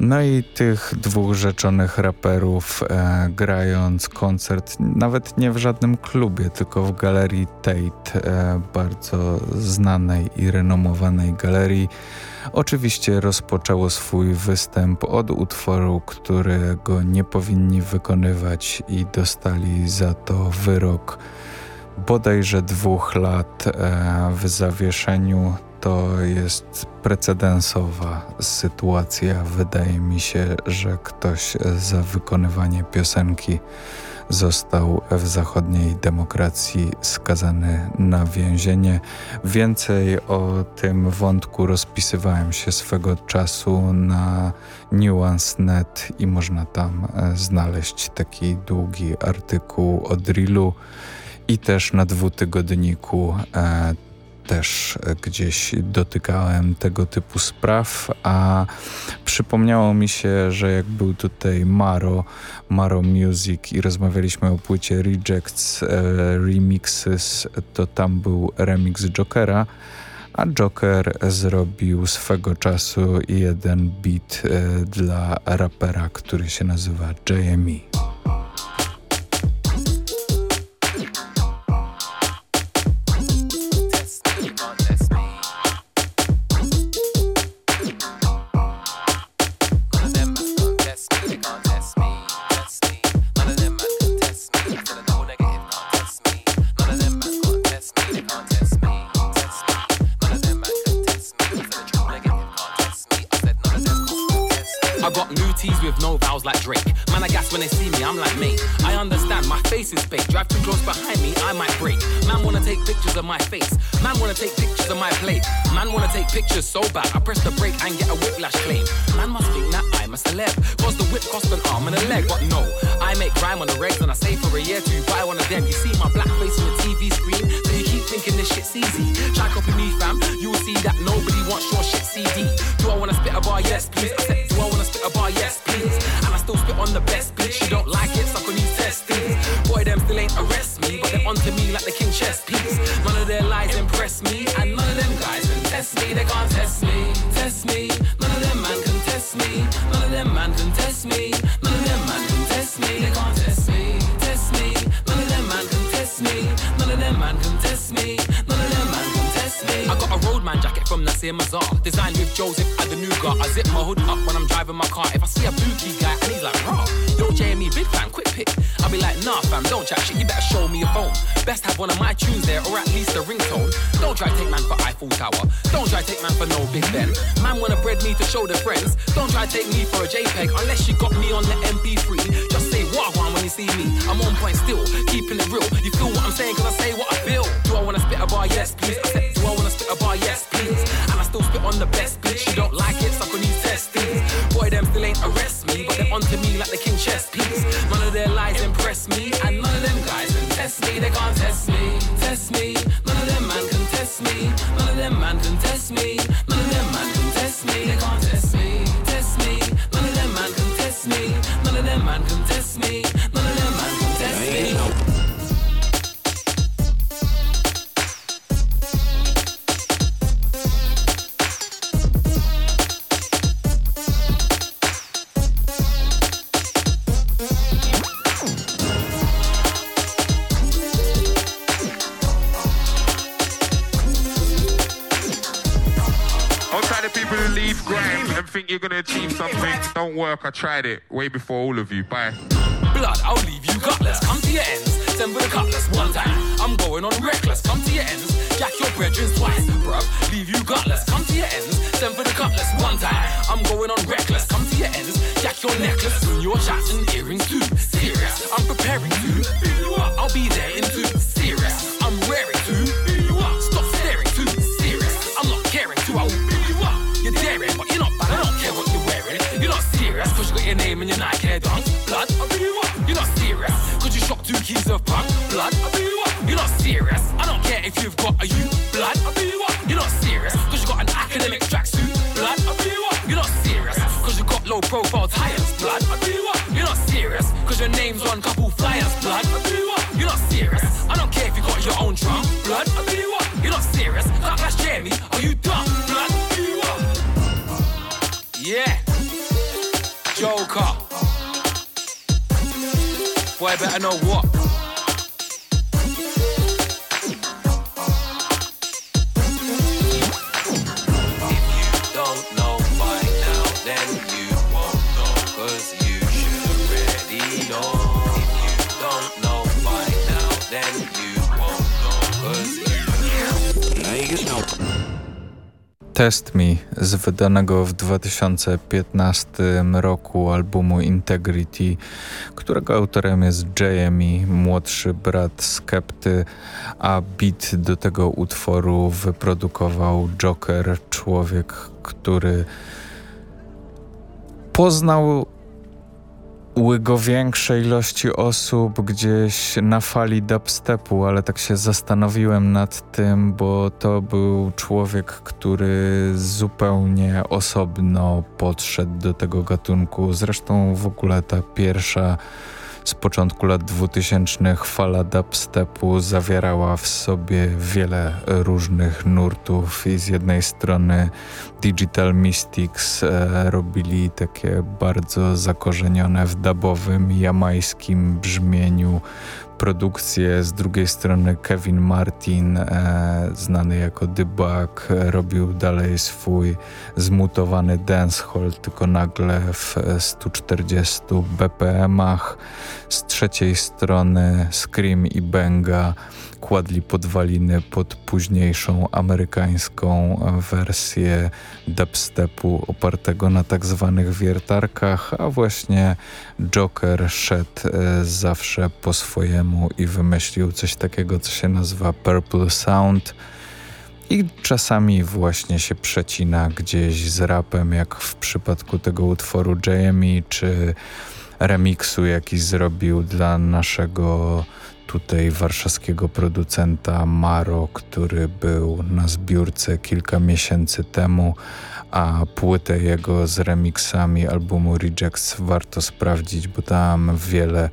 No i tych dwóch rzeczonych raperów e, grając koncert nawet nie w żadnym klubie, tylko w galerii Tate, e, bardzo znanej i renomowanej galerii. Oczywiście rozpoczęło swój występ od utworu, którego nie powinni wykonywać i dostali za to wyrok bodajże dwóch lat e, w zawieszeniu. To jest precedensowa sytuacja. Wydaje mi się, że ktoś za wykonywanie piosenki został w zachodniej demokracji skazany na więzienie. Więcej o tym wątku rozpisywałem się swego czasu na nuance.net i można tam e, znaleźć taki długi artykuł o drillu i też na dwutygodniku e, też gdzieś dotykałem tego typu spraw, a przypomniało mi się, że jak był tutaj Maro, Maro Music i rozmawialiśmy o płycie Rejects, e, Remixes, to tam był remix Jokera, a Joker zrobił swego czasu jeden beat e, dla rapera, który się nazywa JME. I tried it way before all of you. Bye. Blood, I'll leave you gutless. Come to your ends, send with a cutlass one time. I'm going on reckless. Come to your ends, jack your brethren twice. Bruv, leave you gutless. Come to your ends, send for the cutlass one time. I'm going on reckless. Come to your ends, jack your necklace. Soon your chaps and earrings too. Serious, I'm preparing to. I'll be there Test Me z wydanego w 2015 roku albumu Integrity, którego autorem jest JME, młodszy brat Skepty, a beat do tego utworu wyprodukował Joker, człowiek, który poznał łygo większej ilości osób gdzieś na fali dubstepu, ale tak się zastanowiłem nad tym, bo to był człowiek, który zupełnie osobno podszedł do tego gatunku. Zresztą w ogóle ta pierwsza z początku lat 2000 fala dubstepu zawierała w sobie wiele różnych nurtów i z jednej strony Digital Mystics e, robili takie bardzo zakorzenione w dubowym, jamańskim brzmieniu produkcje. Z drugiej strony Kevin Martin, e, znany jako Dybak, robił dalej swój zmutowany dancehall, tylko nagle w 140 BPM-ach. Z trzeciej strony Scream i Benga kładli podwaliny pod późniejszą amerykańską wersję dubstepu opartego na tak zwanych wiertarkach, a właśnie Joker szedł e, zawsze po swojemu i wymyślił coś takiego, co się nazywa Purple Sound. I czasami właśnie się przecina gdzieś z rapem, jak w przypadku tego utworu JME, czy remiksu, jaki zrobił dla naszego tutaj warszawskiego producenta Maro, który był na zbiórce kilka miesięcy temu, a płytę jego z remixami albumu Rejects warto sprawdzić, bo tam wiele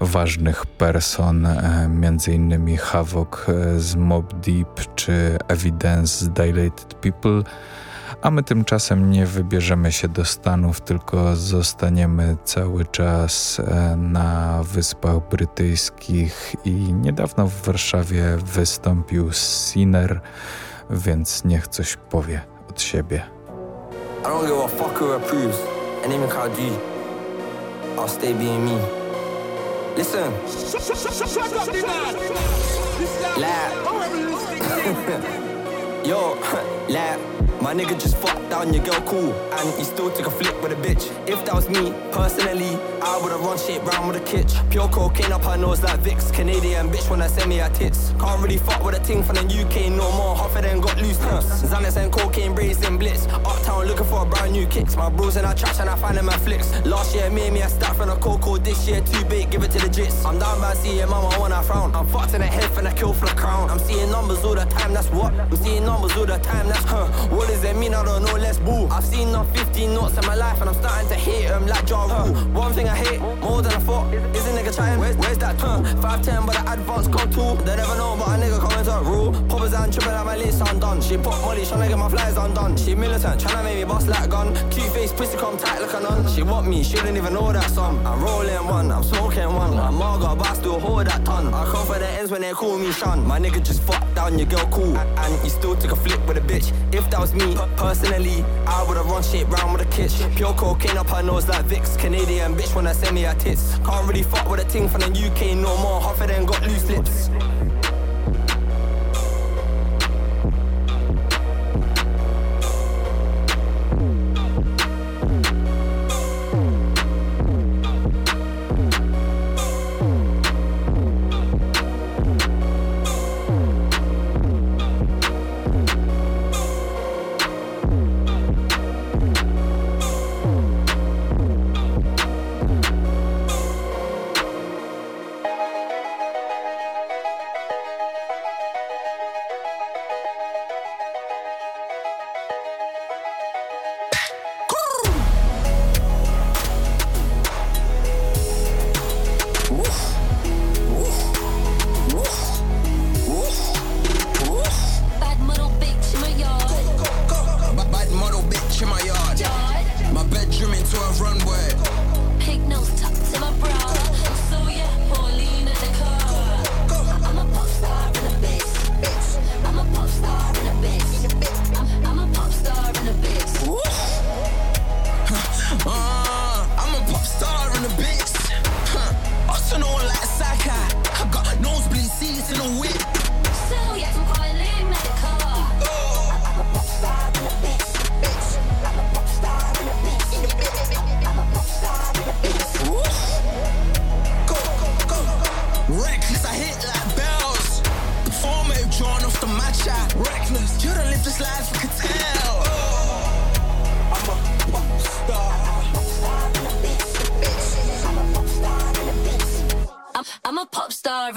ważnych person, e, innymi Havok e, z Mob Deep czy Evidence z Dilated People, a my tymczasem nie wybierzemy się do Stanów, tylko zostaniemy cały czas e, na Wyspach Brytyjskich i niedawno w Warszawie wystąpił Sinner, więc niech coś powie od siebie. I don't give a fuck who approves, and even Carl G. I'll stay being me. Listen. Lab. Yo, <laughs> lab. My nigga just fucked down your girl cool, and he still took a flick with a bitch. If that was me, personally, I would've run shit round with a kitch. Pure cocaine up her nose like Vicks. Canadian bitch when I send me her tits. Can't really fuck with a ting from the UK no more. Hoffer than got loose lips. Xanax and cocaine braids and blitz. Uptown looking for a brand new kicks. My bros in our trash and I find them at flicks. Last year made me a stat from the cocoa. This year too big, give it to the jits. I'm down by seeing mama when I frown. I'm fucked in the head for the kill for the crown. I'm seeing numbers all the time, that's what. I'm seeing numbers all the time, that's huh. What does it mean? I don't know, let's boo. I've seen enough 15 notes in my life and I'm starting to hate them like Ja Rule. One thing I hate more than I thought is a nigga trying. Where's, where's that turn? 510, but the advance gone too. They never know, but a nigga coming to rule. Poppers and tripping at my list undone. She pop money, trying to get my flies undone. She militant, trying to make me bust like gun. Two face pussy come tight like a nun. She want me, she didn't even know that song. I'm rolling one, I'm smoking one. I'm Margot, but I still hold that ton. I come for the ends when they call me Sean. My nigga just fucked down your girl cool. And you still took a flip with a bitch. If that was me, personally, I would've run shit round with a kitch. Pure cocaine up her nose like Vicks. Canadian bitch when I send me her tits. Can't really fuck with a ting from the UK no more. Half of them got loose lips.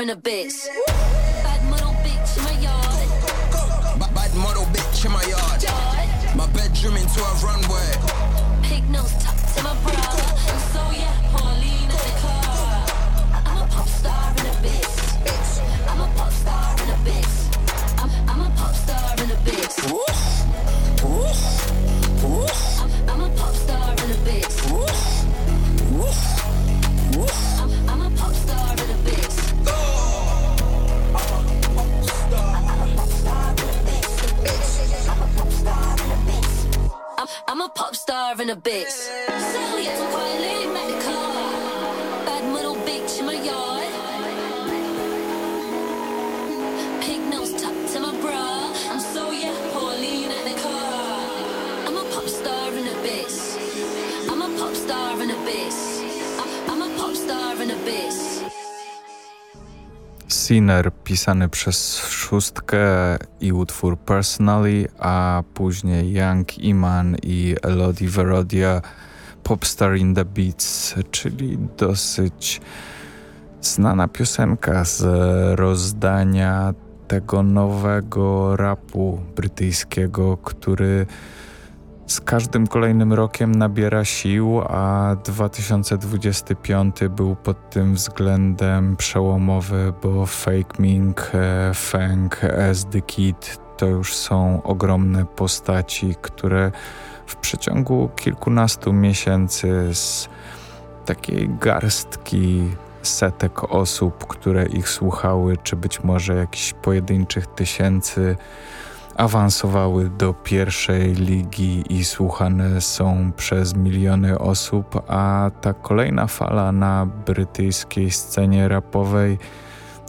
In a bitch. Bad model bitch in my yard. Bad, bad model bitch in my yard. yard. My bedroom into a runway. A bitch. Sinner pisany przez szóstkę i utwór Personally, a później Young Iman i Elodie Verodia Popstar in the Beats, czyli dosyć znana piosenka z rozdania tego nowego rapu brytyjskiego, który z każdym kolejnym rokiem nabiera sił, a 2025 był pod tym względem przełomowy, bo Fake Mink, e, Fang, S The Kid to już są ogromne postaci, które w przeciągu kilkunastu miesięcy z takiej garstki setek osób, które ich słuchały, czy być może jakichś pojedynczych tysięcy, awansowały do pierwszej ligi i słuchane są przez miliony osób, a ta kolejna fala na brytyjskiej scenie rapowej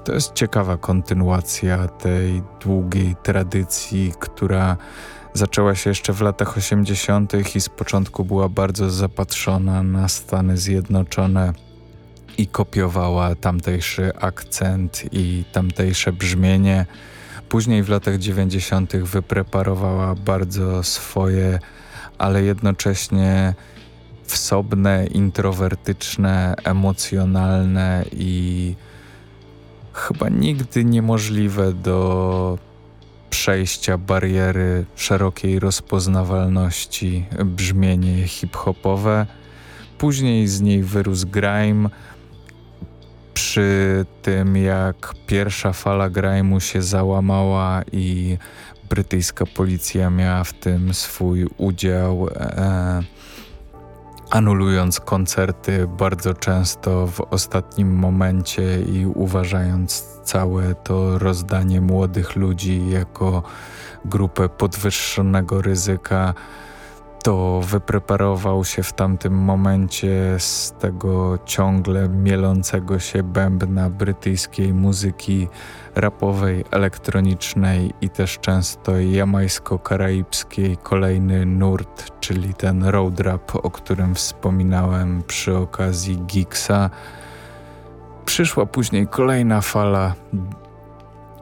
to jest ciekawa kontynuacja tej długiej tradycji, która zaczęła się jeszcze w latach 80. i z początku była bardzo zapatrzona na Stany Zjednoczone i kopiowała tamtejszy akcent i tamtejsze brzmienie. Później w latach 90. wypreparowała bardzo swoje, ale jednocześnie wsobne, introwertyczne, emocjonalne i chyba nigdy niemożliwe do przejścia bariery szerokiej rozpoznawalności brzmienie hip-hopowe. Później z niej wyrósł grime, przy tym jak pierwsza fala grajmu się załamała i brytyjska policja miała w tym swój udział, e, anulując koncerty bardzo często w ostatnim momencie i uważając całe to rozdanie młodych ludzi jako grupę podwyższonego ryzyka to wypreparował się w tamtym momencie z tego ciągle mielącego się bębna brytyjskiej muzyki rapowej, elektronicznej i też często jamajsko-karaibskiej kolejny nurt, czyli ten road rap, o którym wspominałem przy okazji Gigsa. Przyszła później kolejna fala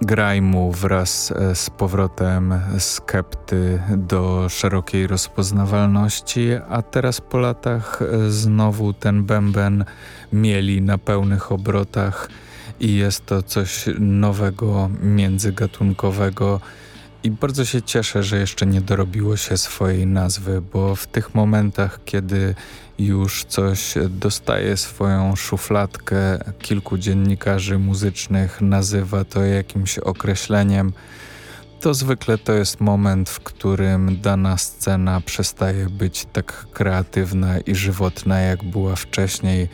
Grajmu wraz e, z powrotem skepty do szerokiej rozpoznawalności, a teraz po latach e, znowu ten bęben mieli na pełnych obrotach i jest to coś nowego, międzygatunkowego i bardzo się cieszę, że jeszcze nie dorobiło się swojej nazwy, bo w tych momentach, kiedy już coś dostaje swoją szufladkę, kilku dziennikarzy muzycznych nazywa to jakimś określeniem, to zwykle to jest moment, w którym dana scena przestaje być tak kreatywna i żywotna, jak była wcześniej,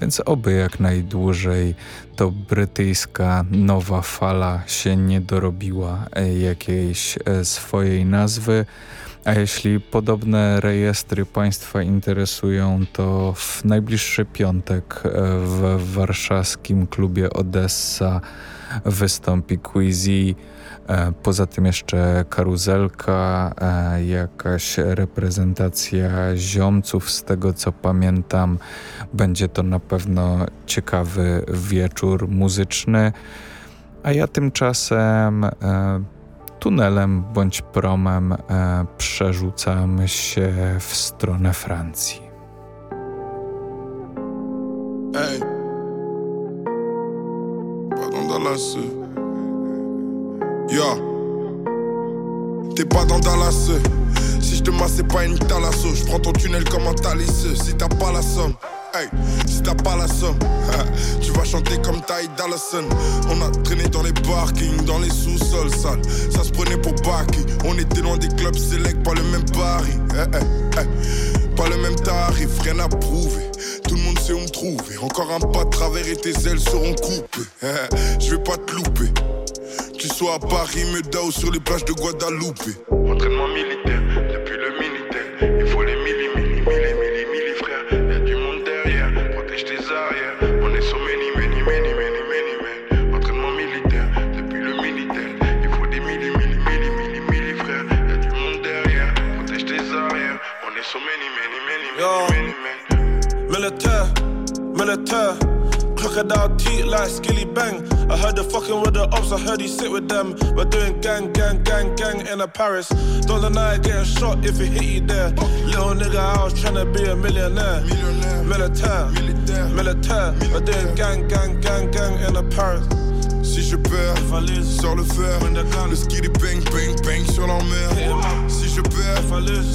więc oby jak najdłużej to brytyjska nowa fala się nie dorobiła jakiejś e, swojej nazwy A jeśli podobne rejestry Państwa interesują, to w najbliższy piątek e, w warszawskim klubie Odessa wystąpi Quizy. E, poza tym jeszcze karuzelka, e, jakaś reprezentacja ziomców, z tego co pamiętam. Będzie to na pewno ciekawy wieczór muzyczny. A ja tymczasem tunelem bądź promem e, przerzucamy się w stronę Francji. Hey. Pardon. Yo. T'es pas dans Dallas. Si je te masse, c'est pas une talasso. Je prends ton tunnel comme un talice. Si t'as pas la somme. Hey, si t'as pas la somme, tu vas chanter comme Ty Dallison. On a traîné dans les parkings, dans les sous-sols sales. Ça se prenait pour Baki. On était loin des clubs select, pas le même pari. Pas le même tarif, rien à prouver. Tout le monde sait où me trouver. Encore un pas de travers et tes ailes seront coupées. Je vais pas te louper à Paris, Medao, sur les plages de Guadeloupe. Entraînement militaire, depuis le militaire, il faut les milli, milli, milli, milli, milli, frères. Y'a du monde derrière, protège tes arrières. On est sur many, many, many, many, many, men. Entraînement militaire, depuis le militaire, il faut des milli, milli, milli, milli, milli, frères. Y'a du monde derrière, protège tes arrières. On est sur many, many, many, many, many, men. Militaire, militaire, crocodile teeth like Skilly Bang. I heard the fucking with the ops, I heard he sit with them. We're doing gang, gang, gang, gang in a Paris. Don't deny getting shot if it hit you there. Little nigga, I was trying to be a millionaire. Militaire, militaire, militaire. We're doing gang, gang, gang, gang in a Paris. Si je perds, sors le fer. Le skiddy bang, bang, bang sur l'enmer. Si je perds,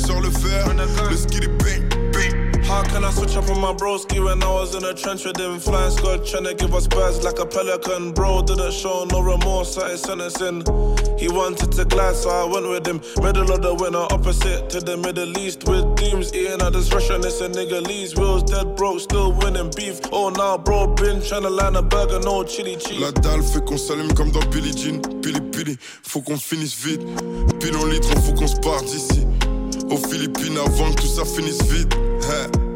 sors le fer. Le skiddy bang, can I switch up on my broski when I was in a trench with him? Flying squad trying to give us birds like a pelican. Bro didn't show no remorse at his sentencing. He wanted to glide, so I went with him. Middle of the winter, opposite to the Middle East. With teams eating at this restaurant, it's a nigga leaves. Wheels dead broke, still winning beef. Oh, now bro, been trying to land a burger, no chili cheese. La dalle fait qu'on s'allume comme dans Billie Jean. Billy Billy, faut qu'on finisse vite. Pile en litre, faut qu'on se parte d'ici. Aux Philippines avant que tout ça finisse vite. Hey,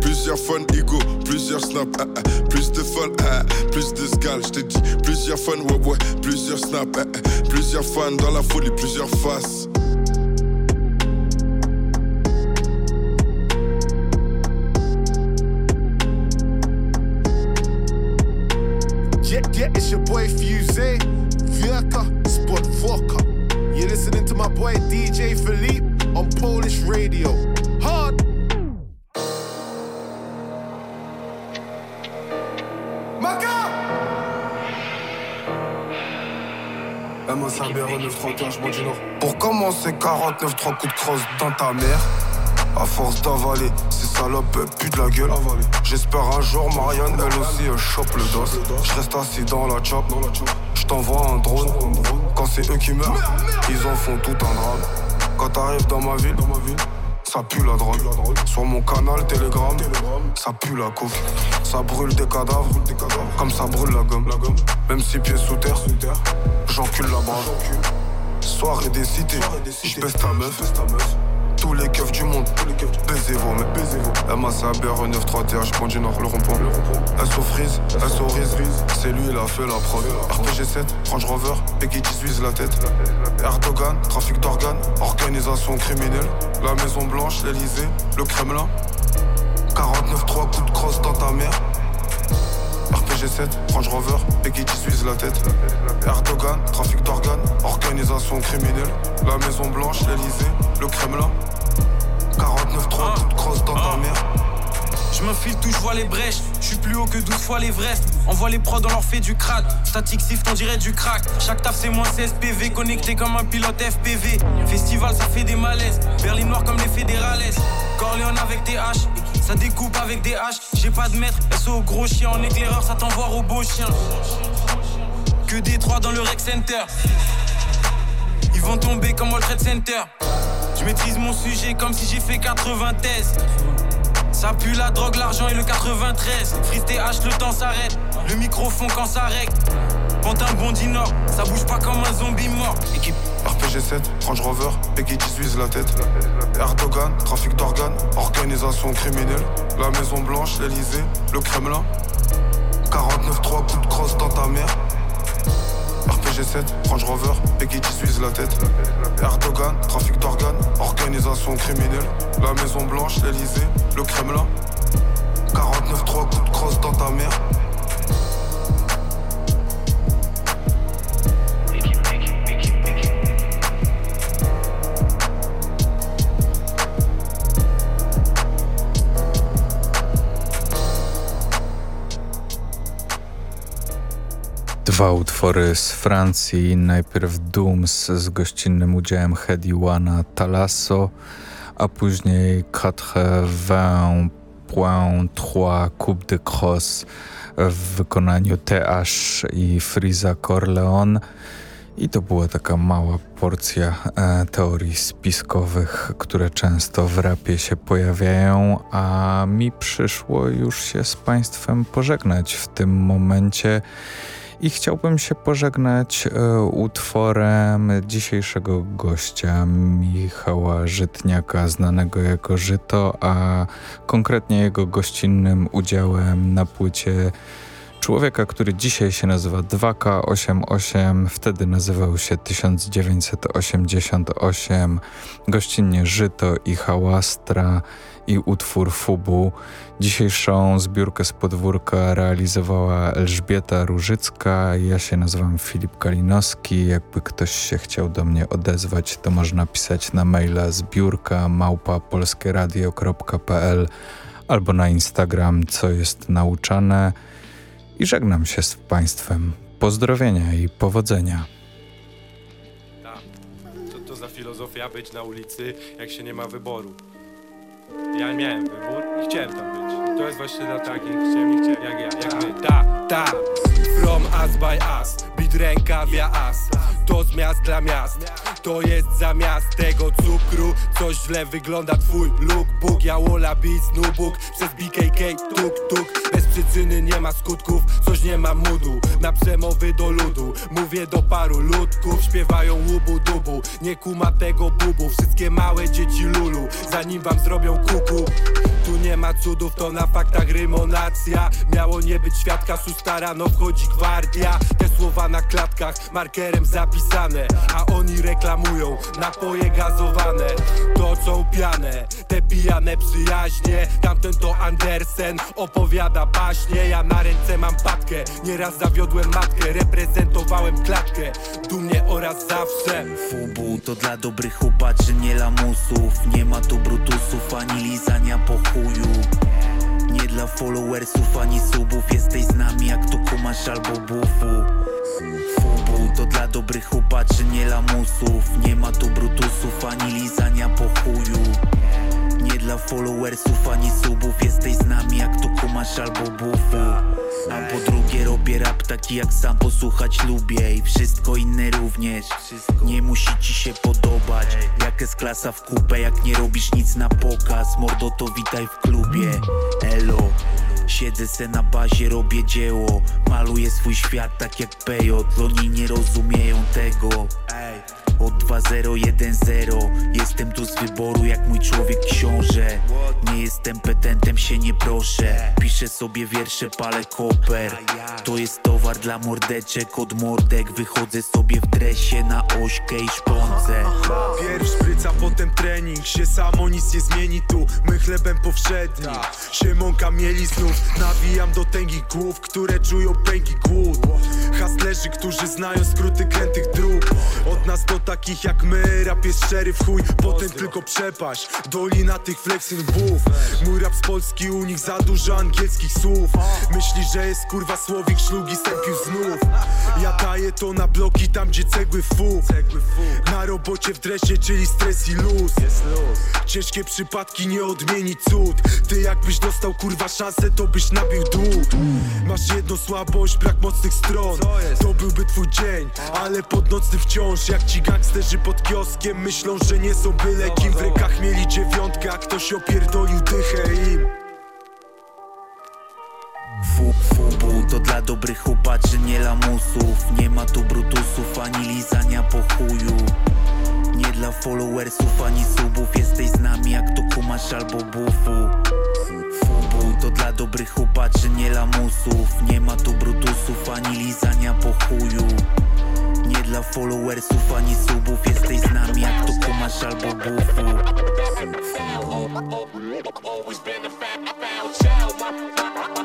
plusieurs fun ego, plusieurs snaps, ah, ah, plus de fun, ah, plus de scales, je te dis, plusieurs fun, ouais, ouais, plusieurs snaps, plusieurs fans dans la folie, plusieurs faces. Yeah, yeah, it's your boy Fuse, Vierka, Spot Vodka. You're listening to my boy DJ Philippe on Polish radio. MSA BR 931, je du Nord. Pour commencer, 49, 3 coups de crosse dans ta mère. À force d'avaler, ces salopes puent de la gueule. J'espère un jour, Marianne, elle aussi, chope le dos. Je reste assis dans la chop. Je t'envoie un drone. Quand c'est eux qui meurent, ils en font tout un drame. Quand t'arrives dans ma ville, ça pue la drogue. Sur mon canal Telegram, ça pue la coke. Ça brûle des cadavres, comme ça brûle la gomme. Même si pieds sous terre, j'encule la base. Soirée des cités, je ta meuf. Tous les keufs du monde, baisez-vous, mais baisez-vous. MACA, BR 93 je prends du nord, le rond-point. SO Freeze, SO Riz, c'est lui, il a fait la prod. RPG 7, Range Rover, Peggy 18 la tête. Erdogan, trafic d'organes, organisation criminelle. La Maison Blanche, l'Elysée, le Kremlin. 49-3 coups de crosse dans ta mère. RPG 7, Range Rover, Peggy 18 la tête. Erdogan, trafic d'organes, organisation criminelle. La Maison Blanche, l'Elysée, le Kremlin. 49-3 coups de crosse dans ta mère. Je m'infile tout, je vois les brèches. Je suis plus haut que 12 fois l'Everest. Envoie les prods, on leur fait du crack. Static sift, on dirait du crack. Chaque taf, c'est moins 16 PV. Connecté comme un pilote FPV. Festival, ça fait des malaises. Berlin noir comme les fédérales. Corleone avec des haches. Ça découpe avec des haches. J'ai pas de maître. SO au gros chien. En éclaireur, ça t'envoie au beau chien. Que des trois dans le rec center. Ils vont tomber comme au Trade Center. Je maîtrise mon sujet comme si j'ai fait 80 thèses. Ça pue la drogue, l'argent et le 93. Freeze TH, le temps s'arrête. Le micro fond quand ça règle. Pantin bondi nord, ça bouge pas comme un zombie mort. Équipe RPG7, Range Rover, Peggy 18 la tête. Erdogan, trafic d'organes, organisation criminelle. La Maison Blanche, l'Elysée, le Kremlin. 49-3 coups de crosse dans ta mère. RPG7, Range Rover, Peggy 18 la tête. Erdogan, trafic d'organes, organisation criminelle. La Maison Blanche, l'Elysée, le Kremlin. 49-3 coups de crosse dans ta mère. Dwa utwory z Francji, najpierw Dooms z gościnnym udziałem Hedy Wana Talasso, a później Quatre Vingt Point Trois Coupe de Cross w wykonaniu TH i Friza Corleone. I to była taka mała porcja e, teorii spiskowych, które często w rapie się pojawiają, a mi przyszło już się z Państwem pożegnać w tym momencie. I chciałbym się pożegnać e, utworem dzisiejszego gościa, Michała Żytniaka, znanego jako Żyto, a konkretnie jego gościnnym udziałem na płycie człowieka, który dzisiaj się nazywa 2K88, wtedy nazywał się 1988, gościnnie Żyto i Hałastra i utwór Fubu. Dzisiejszą zbiórkę z podwórka realizowała Elżbieta Różycka. Ja się nazywam Filip Kalinowski. Jakby ktoś się chciał do mnie odezwać, to można pisać na maila zbiórka małpa polskieradio.pl albo na Instagram, co jest nauczane. I żegnam się z Państwem. Pozdrowienia i powodzenia. Tak. To za filozofia być na ulicy, jak się nie ma wyboru? Ja miałem wybór i chciałem tam być. To jest właśnie dla takich, chciałem, nie chciałem, jak ja, jak my. Ta, ta, from us by us, bit rękawia us. To z miast dla miast, to jest zamiast tego cukru. Coś źle wygląda. Twój lookbook Ja wola beat nubuk przez BKK tuk tuk. Bez przyczyny nie ma skutków, coś nie ma mudu. Na przemowy do ludu, mówię do paru ludków. Śpiewają łubu dubu, nie kuma tego bubu. Wszystkie małe dzieci lulu, zanim wam zrobią kuku. Tu nie ma cudów, to na faktach rymonacja. Miało nie być świadka, susta rano wchodzi gwardia. Te słowa na klatkach, markerem zapisane A oni reklamują napoje gazowane. Toczą pianę, te pijane przyjaźnie. Tamten to Andersen, opowiada baśnie. Ja na ręce mam patkę, nieraz zawiodłem matkę Reprezentowałem klatkę, dumnie oraz zawsze. Fubu to dla dobrych chłopaczy, nie lamusów. Nie ma tu brutusów, ani lizania po chuju nie dla followersów ani subów. Jesteś z nami jak tu kumasz albo bufu. Fubu to dla dobrych chłopaczy, nie lamusów. Nie ma tu brutusów ani lizania po chuju dla followersów ani subów. Jesteś z nami jak tu kumasz albo bufu. A po drugie robię rap taki jak sam posłuchać lubię. I wszystko inne również. Nie musi ci się podobać. Jak jest klasa w kupę Jak nie robisz nic na pokaz. Mordo to witaj w klubie. Elo. Siedzę se na bazie, robię dzieło. Maluję swój świat tak jak Pejot. Oni nie rozumieją tego od 2010 Jestem tu z wyboru jak mój człowiek książę. Nie jestem petentem, się nie proszę. Piszę sobie wiersze, palę koper. To jest towar dla mordeczek. Od mordek wychodzę sobie w dresie Na ośkę i szponce. Pierw szpryca, potem trening. Się samo nic nie zmieni tu. My chlebem powszedni. Siemonka mieli znów. Nawijam do tęgich głów Które czują pęki głód. Haslerzy, którzy znają skróty krętych dróg. Od nas takich jak my. Rap jest szczery w chuj, potem tylko przepaść. Dolina tych flexing bów. Mój rap z Polski, u nich za dużo angielskich słów. Myśli, że jest kurwa słowik, szlugi sępił znów. Ja daję to na bloki, tam gdzie cegły fu Na robocie w dresie, czyli stres i luz. Ciężkie przypadki nie odmieni cud. Ty jakbyś dostał kurwa szansę, to byś nabił dół Masz jedną słabość, brak mocnych stron. To byłby twój dzień, ale pod nocny wciąż Jak ci tak Gangsterzy pod kioskiem myślą, że nie są byle kim. W rękach mieli dziewiątkę, a ktoś opierdolił dychę im. Fubu to dla dobrych chłopaczy, nie lamusów. Nie ma tu brutusów, ani lizania po chuju. Nie dla followersów, ani subów. Jesteś z nami jak to kumasz albo bufu. Fubu to dla dobrych chłopaczy, nie lamusów. Nie ma tu brutusów, ani lizania po chuju dla followersów ani subów. Jesteś z nami jak to kumasz albo bufu. Always been a